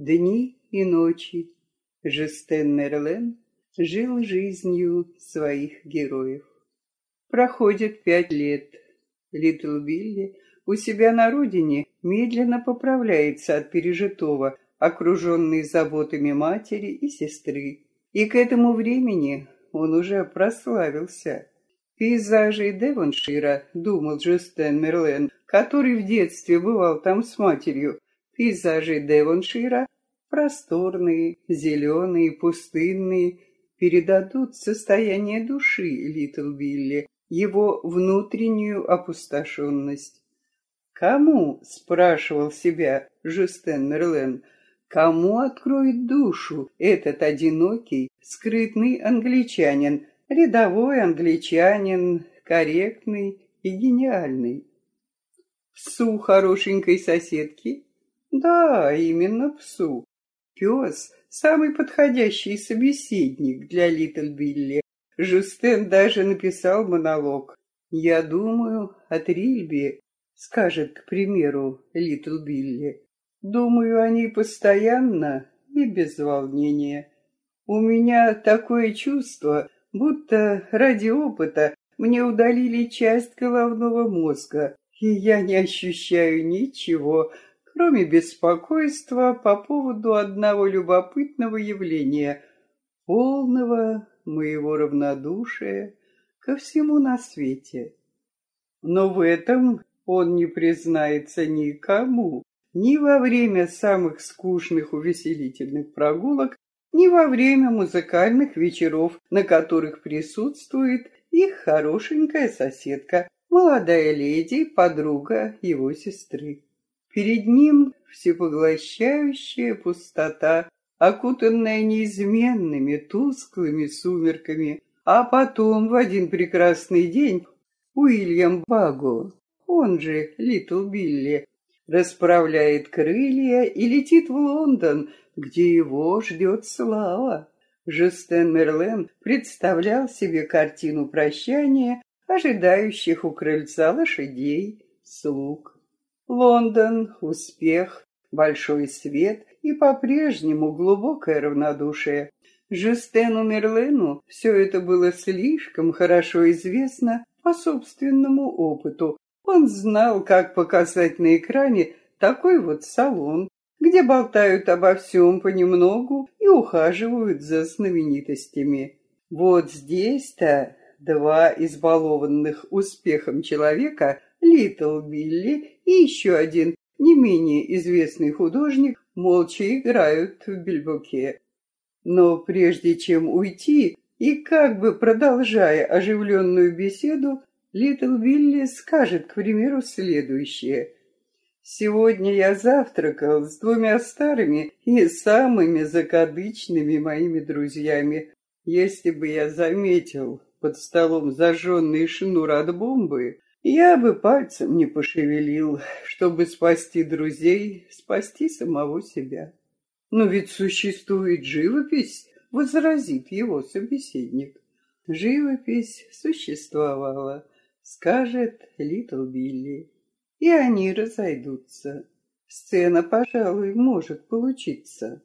Дни и ночи Жестен Мерлен жил жизнью своих героев. Проходит пять лет. Литл Билли у себя на родине медленно поправляется от пережитого, окруженный заботами матери и сестры. И к этому времени он уже прославился. Пейзажи Девоншира, думал Жюстен Мерлен, который в детстве бывал там с матерью, пейзажи Девоншира, просторные, зеленые, пустынные, передадут состояние души Литл Билли, его внутреннюю опустошенность. «Кому?» — спрашивал себя Жюстен Мерлен. «Кому откроет душу этот одинокий, скрытный англичанин, рядовой англичанин, корректный и гениальный?» Псу хорошенькой соседки? Да, именно псу. Пес — самый подходящий собеседник для Литл Билли. Жустен даже написал монолог. «Я думаю о Трильбе», — скажет, к примеру, Литл Билли. «Думаю о ней постоянно и без волнения. У меня такое чувство, будто ради опыта мне удалили часть головного мозга, и я не ощущаю ничего, кроме беспокойства по поводу одного любопытного явления, полного моего равнодушия ко всему на свете. Но в этом он не признается никому, ни во время самых скучных увеселительных прогулок, ни во время музыкальных вечеров, на которых присутствует их хорошенькая соседка, молодая леди, подруга его сестры. Перед ним всепоглощающая пустота, окутанная неизменными тусклыми сумерками, а потом в один прекрасный день Уильям Баго, он же Литл Билли, расправляет крылья и летит в Лондон, где его ждет слава. Жестен Мерлен представлял себе картину прощания ожидающих у крыльца лошадей, слуг. Лондон, успех, большой свет и по-прежнему глубокое равнодушие. Жюстену Мерлену все это было слишком хорошо известно по собственному опыту. Он знал, как показать на экране такой вот салон, где болтают обо всем понемногу и ухаживают за знаменитостями. Вот здесь-то два избалованных успехом человека, Литл Билли и еще один, не менее известный художник, молча играют в бельбуке. Но прежде чем уйти, и как бы продолжая оживленную беседу, Литл Билли скажет, к примеру, следующее. «Сегодня я завтракал с двумя старыми и самыми закадычными моими друзьями. Если бы я заметил, под столом зажженный шнур от бомбы, я бы пальцем не пошевелил, чтобы спасти друзей, спасти самого себя. Но ведь существует живопись, возразит его собеседник. Живопись существовала, скажет Литл Билли, и они разойдутся. Сцена, пожалуй, может получиться.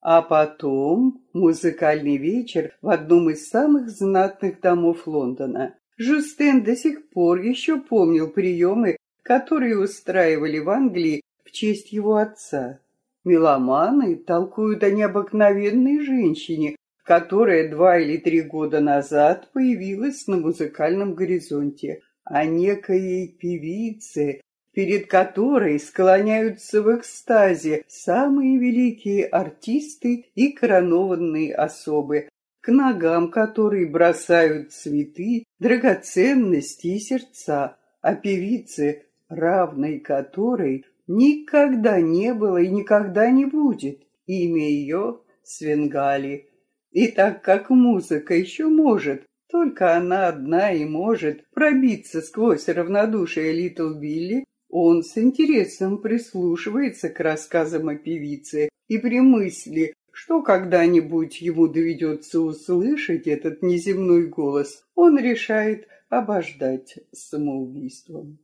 А потом музыкальный вечер в одном из самых знатных домов Лондона. Жустен до сих пор еще помнил приемы, которые устраивали в Англии в честь его отца. Меломаны толкуют о необыкновенной женщине, которая два или три года назад появилась на музыкальном горизонте, о некой певице, перед которой склоняются в экстазе самые великие артисты и коронованные особы, к ногам которой бросают цветы, драгоценности и сердца, а певицы, равной которой никогда не было и никогда не будет. Имя ее Свенгали. И так как музыка еще может, только она одна и может пробиться сквозь равнодушие Литл Билли, он с интересом прислушивается к рассказам о певице и при мысли, что когда-нибудь ему доведется услышать этот неземной голос, он решает обождать самоубийством.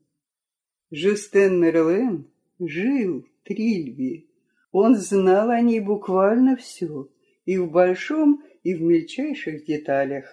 Жестен Мерлен жил Трильби. Он знал о ней буквально все, и в большом, и в мельчайших деталях.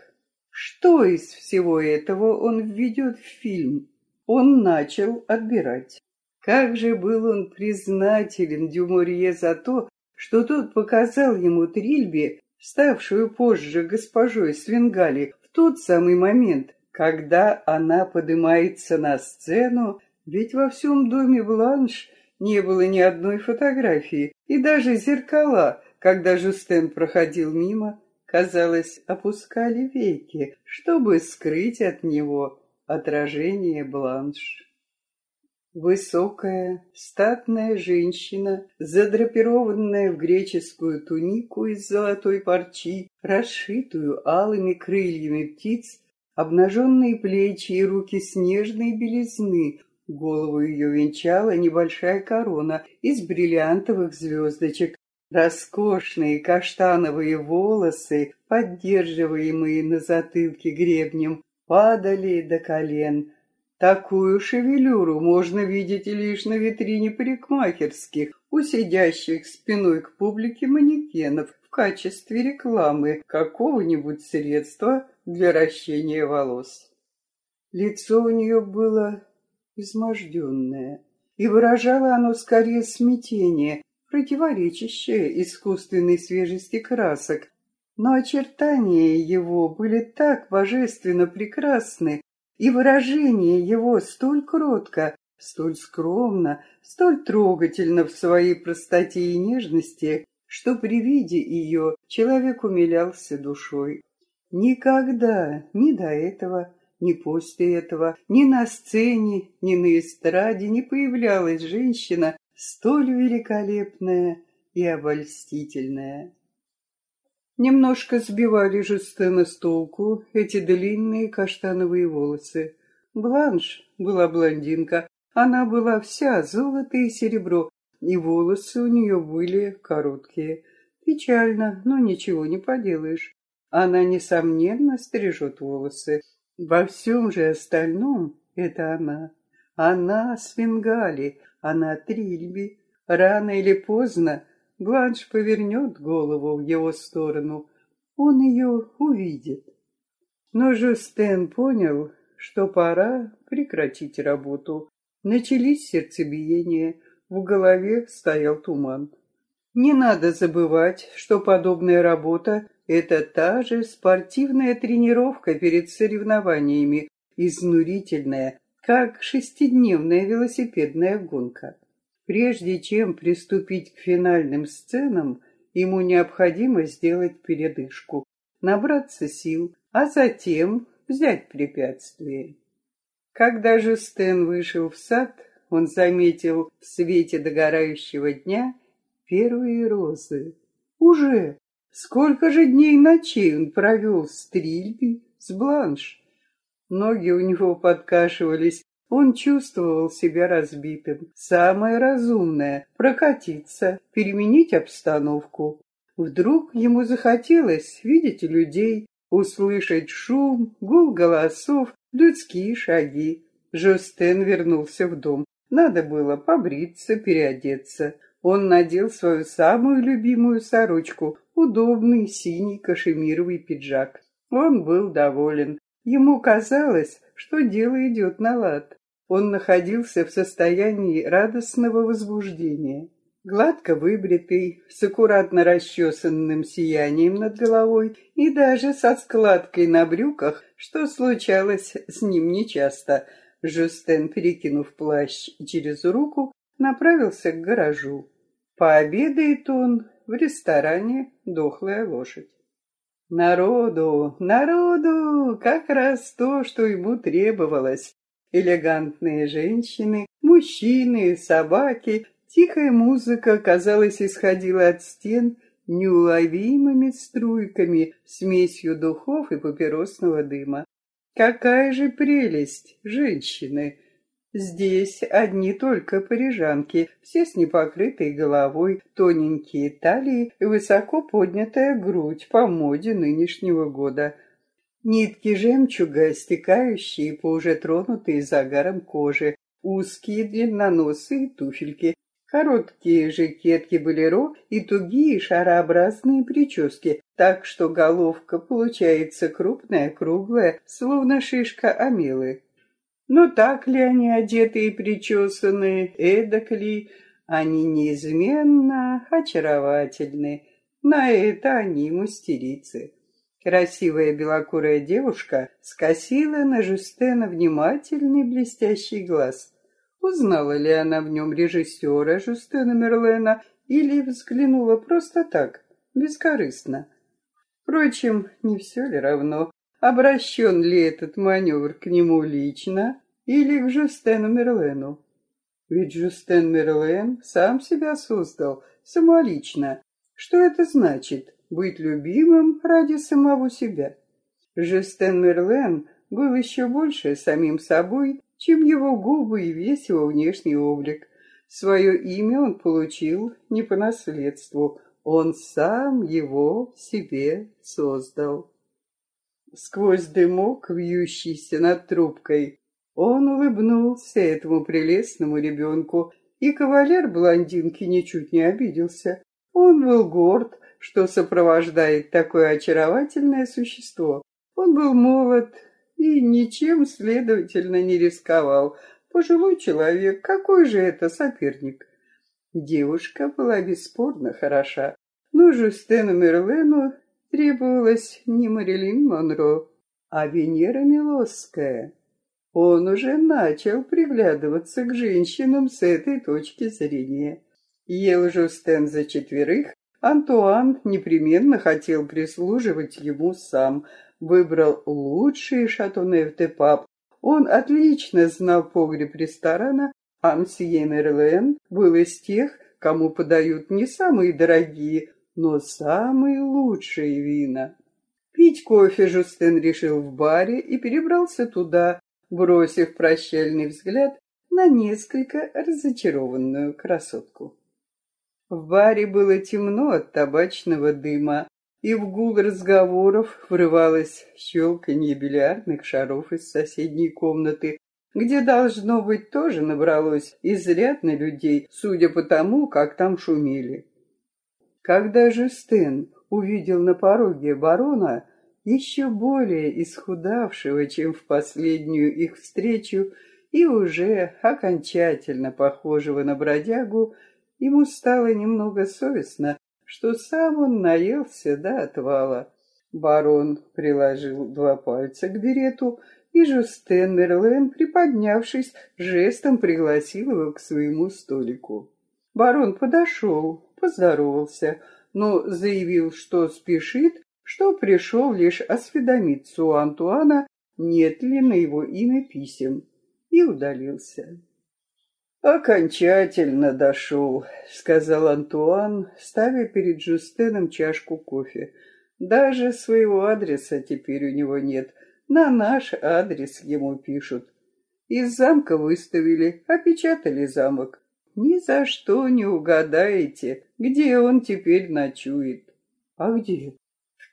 Что из всего этого он введет в фильм? Он начал отбирать. Как же был он признателен Дюмурье за то, что тот показал ему Трильби, ставшую позже госпожой Свингали, в тот самый момент, когда она поднимается на сцену, ведь во всем доме Бланш не было ни одной фотографии, и даже зеркала, когда Жустен проходил мимо, казалось, опускали веки, чтобы скрыть от него отражение Бланш. Высокая, статная женщина, задрапированная в греческую тунику из золотой парчи, расшитую алыми крыльями птиц, обнаженные плечи и руки снежной белизны, голову ее венчала небольшая корона из бриллиантовых звездочек, роскошные каштановые волосы, поддерживаемые на затылке гребнем, падали до колен, Такую шевелюру можно видеть лишь на витрине парикмахерских, у сидящих спиной к публике манекенов в качестве рекламы какого-нибудь средства для ращения волос. Лицо у нее было изможденное, и выражало оно скорее смятение, противоречащее искусственной свежести красок, но очертания его были так божественно прекрасны, и выражение его столь кротко, столь скромно, столь трогательно в своей простоте и нежности, что при виде ее человек умилялся душой. Никогда, ни до этого, ни после этого, ни на сцене, ни на эстраде не появлялась женщина столь великолепная и обольстительная. Немножко сбивали Жустена с толку эти длинные каштановые волосы. Бланш была блондинка, она была вся золото и серебро, и волосы у нее были короткие. Печально, но ничего не поделаешь. Она, несомненно, стрижет волосы. Во всем же остальном это она. Она с Венгали, она Трильби. Рано или поздно Бланш повернет голову в его сторону, он ее увидит. Но Жустен понял, что пора прекратить работу. Начались сердцебиения, в голове стоял туман. Не надо забывать, что подобная работа – это та же спортивная тренировка перед соревнованиями, изнурительная, как шестидневная велосипедная гонка. Прежде чем приступить к финальным сценам, ему необходимо сделать передышку, набраться сил, а затем взять препятствие. Когда же Стэн вышел в сад, он заметил в свете догорающего дня первые розы. Уже! Сколько же дней и ночей он провел с Трильби, с Бланш. Ноги у него подкашивались, он чувствовал себя разбитым. Самое разумное — прокатиться, переменить обстановку. Вдруг ему захотелось видеть людей, услышать шум, гул голосов, людские шаги. Жостен вернулся в дом. Надо было побриться, переодеться. Он надел свою самую любимую сорочку, удобный синий кашемировый пиджак. Он был доволен. Ему казалось, что дело идет на лад. Он находился в состоянии радостного возбуждения. Гладко выбритый, с аккуратно расчесанным сиянием над головой и даже со складкой на брюках, что случалось с ним нечасто, Жюстен, перекинув плащ через руку, направился к гаражу. Пообедает он в ресторане «Дохлая лошадь». Народу, народу, как раз то, что ему требовалось. Элегантные женщины, мужчины, собаки, тихая музыка, казалось, исходила от стен неуловимыми струйками, смесью духов и папиросного дыма. Какая же прелесть женщины! Здесь одни только парижанки, все с непокрытой головой, тоненькие талии высоко поднятая грудь по моде нынешнего года. Нитки жемчуга, стекающие по уже тронутой загаром кожи, узкие длинноносые туфельки. Короткие жакетки болеро и тугие шарообразные прически, так что головка получается крупная, круглая, словно шишка амелы. Но так ли они одеты и причесаны, эдак ли, они неизменно очаровательны. На это они мастерицы. Красивая белокурая девушка скосила на Жустена внимательный блестящий глаз. Узнала ли она в нем режиссера Жустена Мерлена или взглянула просто так, бескорыстно? Впрочем, не все ли равно, обращен ли этот маневр к нему лично или к Жустену Мерлену. Ведь Жустен Мерлен сам себя создал самолично. Что это значит? Быть любимым ради самого себя. Жустен Мерлен был еще больше самим собой, чем его губы и весь его внешний облик. Свое имя он получил не по наследству, он сам его себе создал. Сквозь дымок, вьющийся над трубкой, он улыбнулся этому прелестному ребенку, и кавалер блондинки ничуть не обиделся. Он был горд, что сопровождает такое очаровательное существо. Он был молод и ничем, следовательно, не рисковал. Пожилой человек, какой же это соперник? Девушка была бесспорно хороша, но Жустену Мерлену требовалась не Марилин Монро, а Венера Милосская. Он уже начал приглядываться к женщинам с этой точки зрения. Ел Жустен за четверых, Антуан непременно хотел прислуживать ему сам, выбрал лучшие де пап. Он отлично знал погреб ресторана, а мсье Мерлен был из тех, кому подают не самые дорогие, но самые лучшие вина. Пить кофе Жустен решил в баре и перебрался туда, бросив прощальный взгляд на несколько разочарованную красотку. В баре было темно от табачного дыма, и в гул разговоров врывалось щелканье бильярдных шаров из соседней комнаты, где, должно быть, тоже набралось изрядно людей, судя по тому, как там шумели. Когда же Стэн увидел на пороге барона, еще более исхудавшего, чем в последнюю их встречу, и уже окончательно похожего на бродягу, ему стало немного совестно, что сам он наелся до отвала. Барон приложил два пальца к берету, и Жустен Мерлен, приподнявшись, жестом пригласил его к своему столику. Барон подошел, поздоровался, но заявил, что спешит что пришел лишь осведомиться у Антуана, нет ли на его имя писем, и удалился. «Окончательно дошел», — сказал Антуан, ставя перед Жустеном чашку кофе. «Даже своего адреса теперь у него нет. На наш адрес ему пишут. Из замка выставили, опечатали замок. Ни за что не угадаете, где он теперь ночует». «А где?»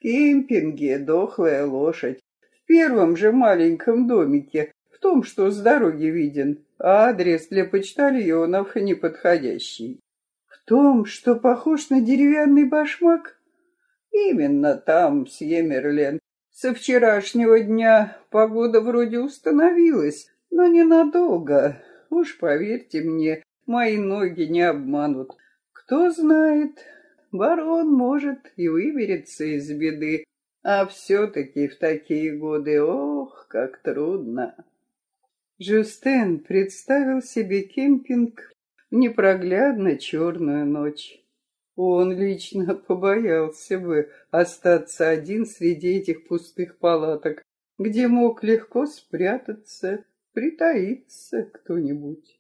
кемпинге дохлая лошадь, в первом же маленьком домике, в том, что с дороги виден, а адрес для почтальонов неподходящий. В том, что похож на деревянный башмак? Именно там, Сьемерлен. Со вчерашнего дня погода вроде установилась, но ненадолго. Уж поверьте мне, мои ноги не обманут. Кто знает, барон, может, и выберется из беды, а все-таки в такие годы, ох, как трудно. Жюстен представил себе кемпинг в непроглядно черную ночь. Он лично побоялся бы остаться один среди этих пустых палаток, где мог легко спрятаться, притаиться кто-нибудь.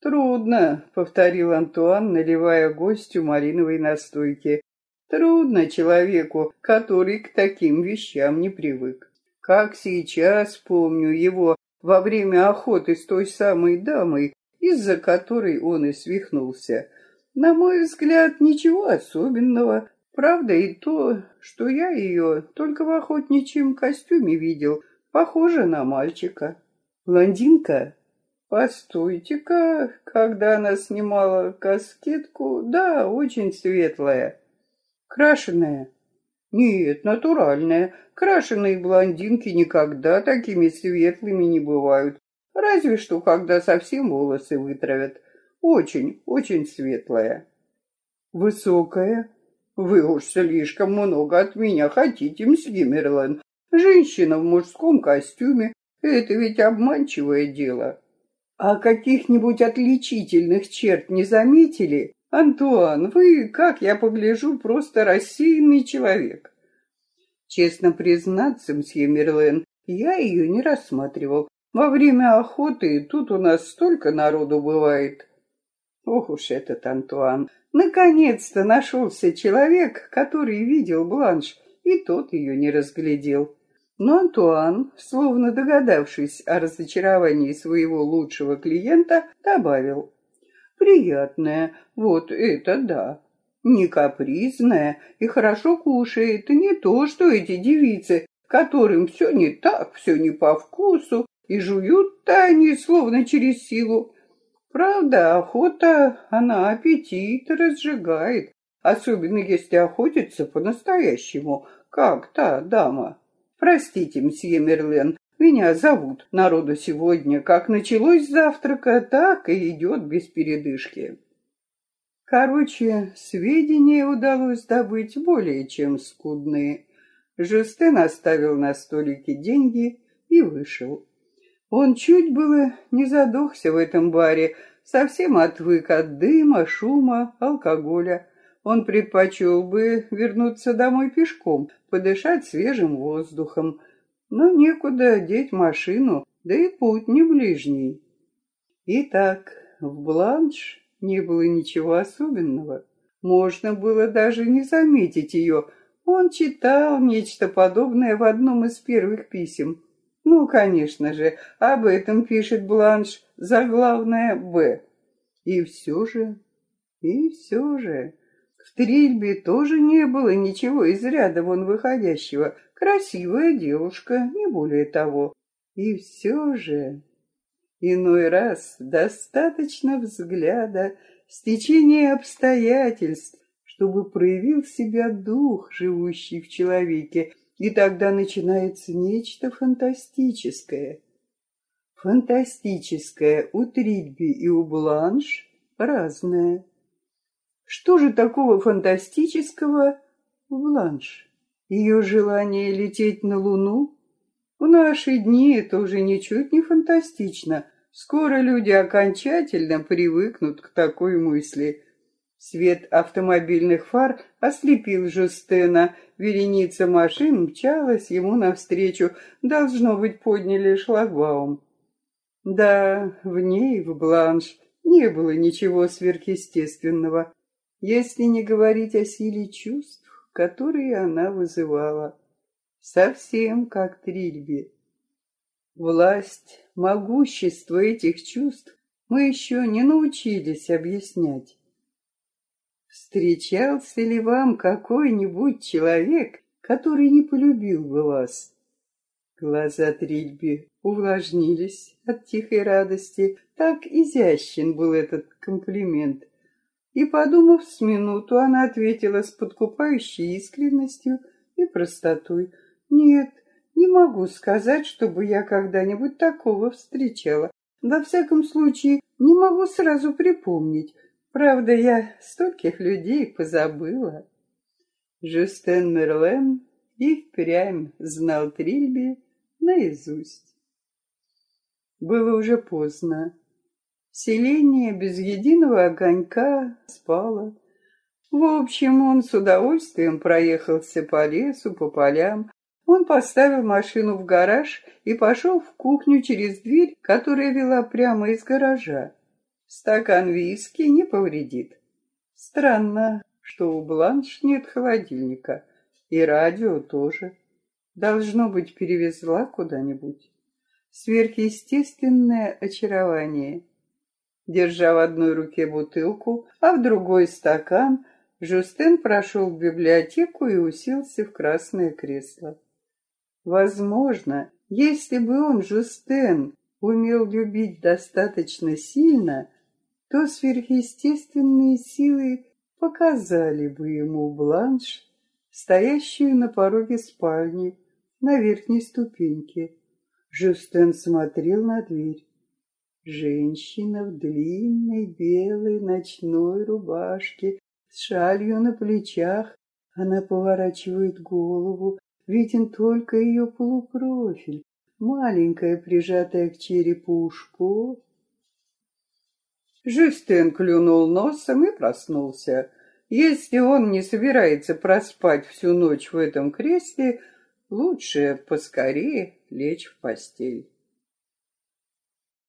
«Трудно», — повторил Антуан, наливая гостю малиновой настойки. «Трудно человеку, который к таким вещам не привык. Как сейчас помню его во время охоты с той самой дамой, из-за которой он и свихнулся. На мой взгляд, ничего особенного. Правда и то, что я ее только в охотничьем костюме видел, похоже на мальчика. Блондинка Постойте-ка, когда она снимала каскетку, да, очень светлая. Крашеная? Нет, натуральная. Крашеные блондинки никогда такими светлыми не бывают. Разве что, когда совсем волосы вытравят. Очень, очень светлая. Высокая? Вы уж слишком много от меня хотите, мсье Мерлен. Женщина в мужском костюме — это ведь обманчивое дело. А каких-нибудь отличительных черт не заметили? Антуан, вы, как я погляжу, просто рассеянный человек. Честно признаться, мсье Мерлен, я ее не рассматривал. Во время охоты тут у нас столько народу бывает. Ох уж этот Антуан. Наконец-то нашелся человек, который видел Бланш, и тот ее не разглядел. Но Антуан, словно догадавшись о разочаровании своего лучшего клиента, добавил. «Приятная, вот это да. Не капризная и хорошо кушает, не то, что эти девицы, которым все не так, все не по вкусу, и жуют-то они словно через силу. Правда, охота, она аппетит разжигает, особенно если охотится по-настоящему, как та дама. Простите, мсье Мерлен, меня зовут народу сегодня. Как началось завтрака, так и идет без передышки. Короче, сведения удалось добыть более чем скудные. Жестен оставил на столике деньги и вышел. Он чуть было не задохся в этом баре, совсем отвык от дыма, шума, алкоголя. Он предпочел бы вернуться домой пешком, подышать свежим воздухом. Но некуда деть машину, да и путь не ближний. Итак, в Бланш не было ничего особенного. Можно было даже не заметить ее. Он читал нечто подобное в одном из первых писем. Ну, конечно же, об этом пишет Бланш, заглавное «Б». И все же, и все же... В Трильбе тоже не было ничего из ряда вон выходящего. Красивая девушка, не более того. И все же... Иной раз достаточно взгляда, стечения обстоятельств, чтобы проявил себя дух, живущий в человеке, и тогда начинается нечто фантастическое. Фантастическое у Трильби и у Бланш разное. Что же такого фантастического в Бланш? Ее желание лететь на Луну? В наши дни это уже ничуть не фантастично. Скоро люди окончательно привыкнут к такой мысли. Свет автомобильных фар ослепил Жустена. Вереница машин мчалась ему навстречу. Должно быть, подняли шлагбаум. Да, в ней, в Бланш, не было ничего сверхъестественного если не говорить о силе чувств, которые она вызывала. Совсем как Трильби. Власть, могущество этих чувств мы еще не научились объяснять. Встречался ли вам какой-нибудь человек, который не полюбил бы вас? Глаза Трильби увлажнились от тихой радости. Так изящен был этот комплимент — и, подумав с минуту, она ответила с подкупающей искренностью и простотой. «Нет, не могу сказать, чтобы я когда-нибудь такого встречала. Во всяком случае, не могу сразу припомнить. Правда, я стольких людей позабыла». Жюстен Мерлен и впрямь знал Трильби наизусть. Было уже поздно. Селение без единого огонька спало. В общем, он с удовольствием проехался по лесу, по полям. Он поставил машину в гараж и пошел в кухню через дверь, которая вела прямо из гаража. Стакан виски не повредит. Странно, что у Бланш нет холодильника. И радио тоже. Должно быть, перевезла куда-нибудь. Сверхъестественное очарование — Держа в одной руке бутылку, а в другой стакан, Жустен прошел в библиотеку и уселся в красное кресло. Возможно, если бы он, Жустен, умел любить достаточно сильно, то сверхъестественные силы показали бы ему бланш, стоящую на пороге спальни на верхней ступеньке. Жюстен смотрел на дверь. Женщина в длинной белой ночной рубашке с шалью на плечах. Она поворачивает голову, виден только ее полупрофиль, маленькая, прижатая к черепу ушко. Жюстен клюнул носом и проснулся. Если он не собирается проспать всю ночь в этом кресле, лучше поскорее лечь в постель.